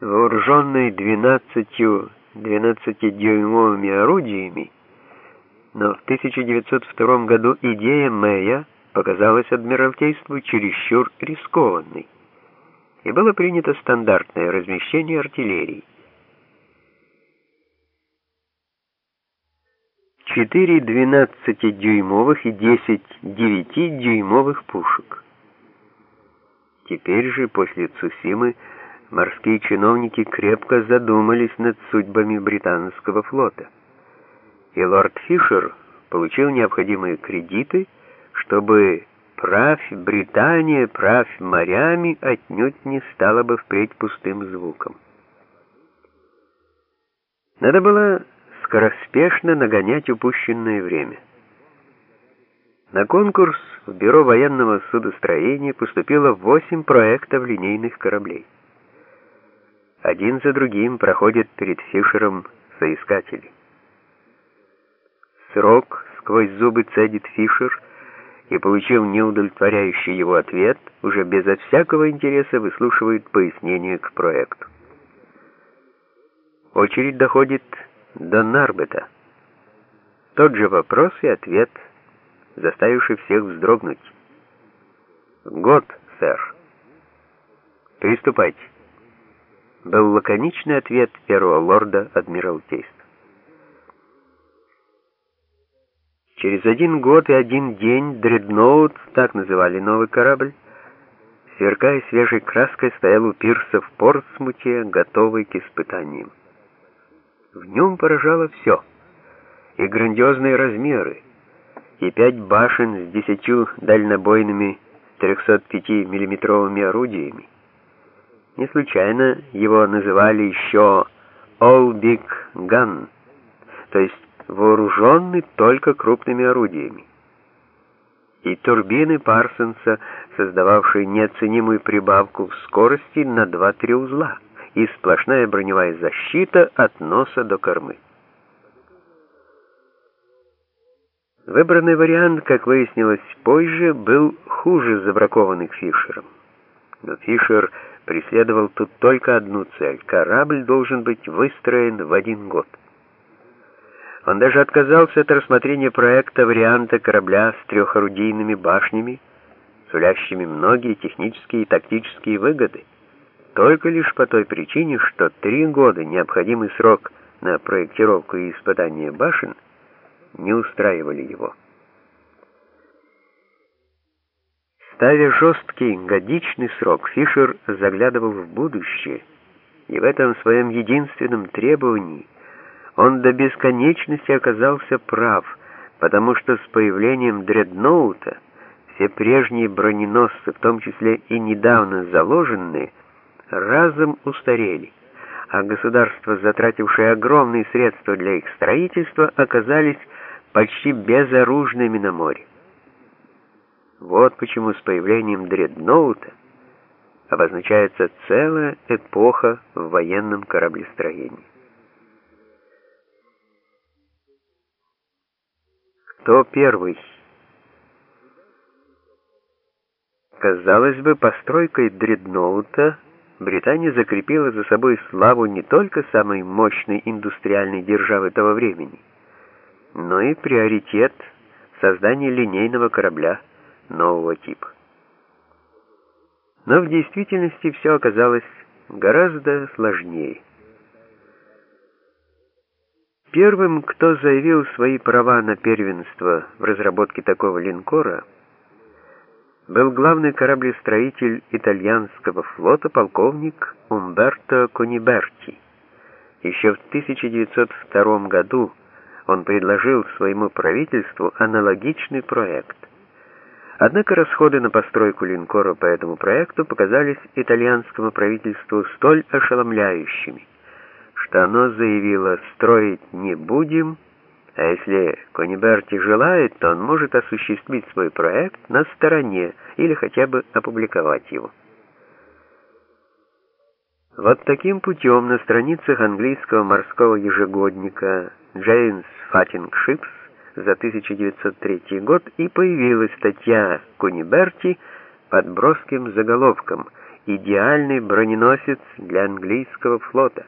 вооруженный 12-12-дюймовыми орудиями, но в 1902 году идея Мэя показалась Адмиралтейству чересчур рискованной, и было принято стандартное размещение артиллерии. Четыре 12-дюймовых и 10 9-дюймовых пушек. Теперь же, после Цусимы, морские чиновники крепко задумались над судьбами британского флота. И лорд Фишер получил необходимые кредиты, чтобы правь Британия, правь морями отнюдь не стала бы впредь пустым звуком. Надо было скороспешно нагонять упущенное время. На конкурс в Бюро военного судостроения поступило 8 проектов линейных кораблей. Один за другим проходят перед Фишером соискатели. Срок сквозь зубы цедит Фишер и, получив неудовлетворяющий его ответ, уже безо всякого интереса выслушивает пояснение к проекту. Очередь доходит до Нарбета. Тот же вопрос и ответ – заставивший всех вздрогнуть. «Год, сэр». «Приступайте», — был лаконичный ответ первого лорда Адмиралтейства. Через один год и один день «Дредноут», так называли новый корабль, сверкая свежей краской, стоял у пирса в Портсмуте, готовый к испытаниям. В нем поражало все, и грандиозные размеры, и пять башен с десятью дальнобойными 305 миллиметровыми орудиями. Не случайно его называли еще «All Big Gun», то есть вооруженный только крупными орудиями. И турбины Парсонса, создававшие неоценимую прибавку в скорости на 2-3 узла, и сплошная броневая защита от носа до кормы. Выбранный вариант, как выяснилось позже, был хуже забракованных Фишером. Но Фишер преследовал тут только одну цель. Корабль должен быть выстроен в один год. Он даже отказался от рассмотрения проекта варианта корабля с трехорудийными башнями, сулящими многие технические и тактические выгоды, только лишь по той причине, что три года необходимый срок на проектировку и испытание башен – не устраивали его. Ставя жесткий годичный срок, Фишер заглядывал в будущее, и в этом своем единственном требовании он до бесконечности оказался прав, потому что с появлением дредноута все прежние броненосцы, в том числе и недавно заложенные, разом устарели, а государства, затратившие огромные средства для их строительства, оказались почти безоружными на море. Вот почему с появлением дредноута обозначается целая эпоха в военном кораблестроении. Кто первый? Казалось бы, постройкой дредноута Британия закрепила за собой славу не только самой мощной индустриальной державы того времени, но и приоритет создания линейного корабля нового типа. Но в действительности все оказалось гораздо сложнее. Первым, кто заявил свои права на первенство в разработке такого линкора, был главный кораблестроитель итальянского флота полковник Умберто Кониберти. Еще в 1902 году он предложил своему правительству аналогичный проект. Однако расходы на постройку линкора по этому проекту показались итальянскому правительству столь ошеломляющими, что оно заявило «строить не будем», а если Кониберти желает, то он может осуществить свой проект на стороне или хотя бы опубликовать его. Вот таким путем на страницах английского морского ежегодника James Fatting Ships за 1903 год и появилась статья Куниберти под броским заголовком идеальный броненосец для английского флота.